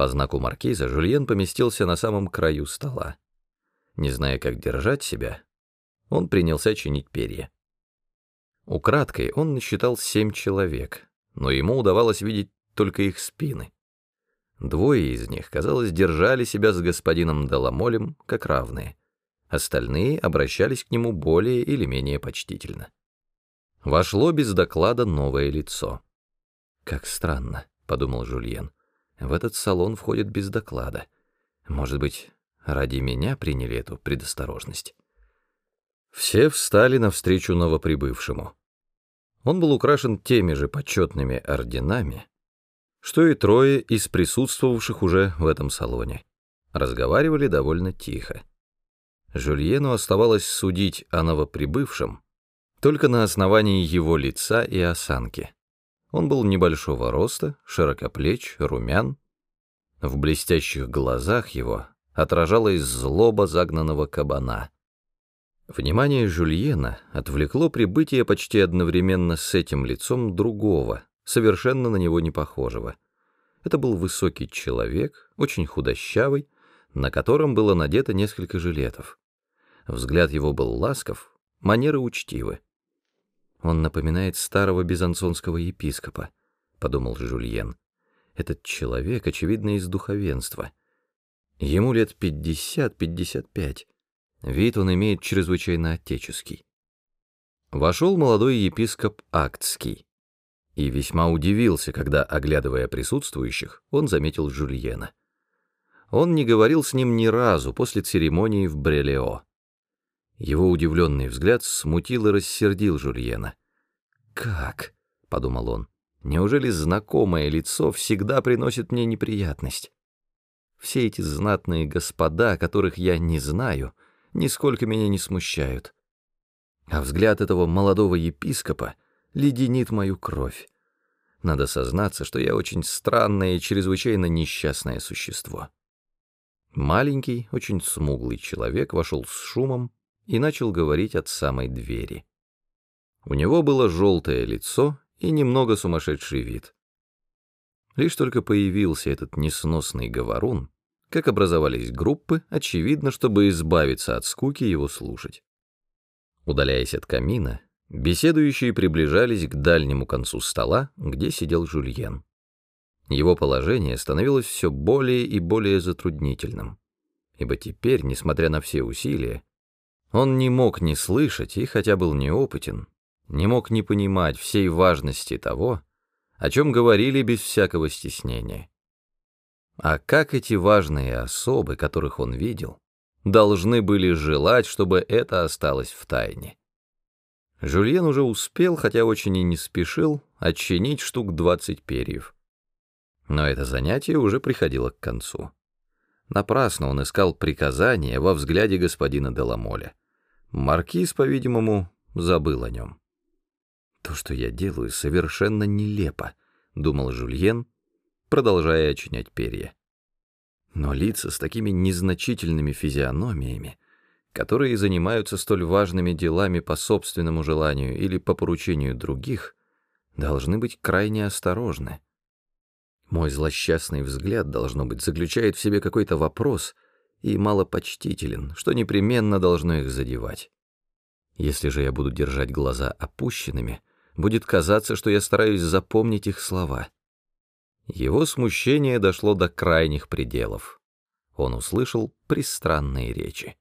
По знаку маркиза Жюльен поместился на самом краю стола. Не зная, как держать себя, он принялся чинить перья. Украдкой он насчитал семь человек, но ему удавалось видеть только их спины. Двое из них, казалось, держали себя с господином Деламолем как равные. Остальные обращались к нему более или менее почтительно. Вошло без доклада новое лицо. «Как странно», — подумал Жульен. «В этот салон входит без доклада. Может быть, ради меня приняли эту предосторожность?» Все встали навстречу новоприбывшему. Он был украшен теми же почетными орденами, что и трое из присутствовавших уже в этом салоне. Разговаривали довольно тихо. Жюльену оставалось судить о новоприбывшем только на основании его лица и осанки. Он был небольшого роста, широкоплеч, румян. В блестящих глазах его отражалась злоба загнанного кабана. Внимание Жюльена отвлекло прибытие почти одновременно с этим лицом другого, совершенно на него не похожего. Это был высокий человек, очень худощавый, на котором было надето несколько жилетов. Взгляд его был ласков, манеры учтивы. «Он напоминает старого бизансонского епископа», — подумал Жюльен. «Этот человек, очевидно, из духовенства. Ему лет пятьдесят-пятьдесят пять». Вид он имеет чрезвычайно отеческий. Вошел молодой епископ Актский и весьма удивился, когда, оглядывая присутствующих, он заметил Жульена. Он не говорил с ним ни разу после церемонии в Брелео. Его удивленный взгляд смутил и рассердил Жульена. «Как?» — подумал он. «Неужели знакомое лицо всегда приносит мне неприятность? Все эти знатные господа, которых я не знаю — нисколько меня не смущают. А взгляд этого молодого епископа леденит мою кровь. Надо сознаться, что я очень странное и чрезвычайно несчастное существо. Маленький, очень смуглый человек вошел с шумом и начал говорить от самой двери. У него было желтое лицо и немного сумасшедший вид. Лишь только появился этот несносный говорун, как образовались группы, очевидно, чтобы избавиться от скуки его слушать. Удаляясь от камина, беседующие приближались к дальнему концу стола, где сидел Жульен. Его положение становилось все более и более затруднительным, ибо теперь, несмотря на все усилия, он не мог не слышать и, хотя был неопытен, не мог не понимать всей важности того, о чем говорили без всякого стеснения. А как эти важные особы, которых он видел, должны были желать, чтобы это осталось в тайне? Жюльен уже успел, хотя очень и не спешил, отчинить штук двадцать перьев. Но это занятие уже приходило к концу. Напрасно он искал приказания во взгляде господина Деламоля. Маркиз, по-видимому, забыл о нем. «То, что я делаю, совершенно нелепо», — думал Жюльен, продолжая очинять перья. Но лица с такими незначительными физиономиями, которые занимаются столь важными делами по собственному желанию или по поручению других, должны быть крайне осторожны. Мой злосчастный взгляд, должно быть, заключает в себе какой-то вопрос и малопочтителен, что непременно должно их задевать. Если же я буду держать глаза опущенными, будет казаться, что я стараюсь запомнить их слова — его смущение дошло до крайних пределов. Он услышал пристранные речи.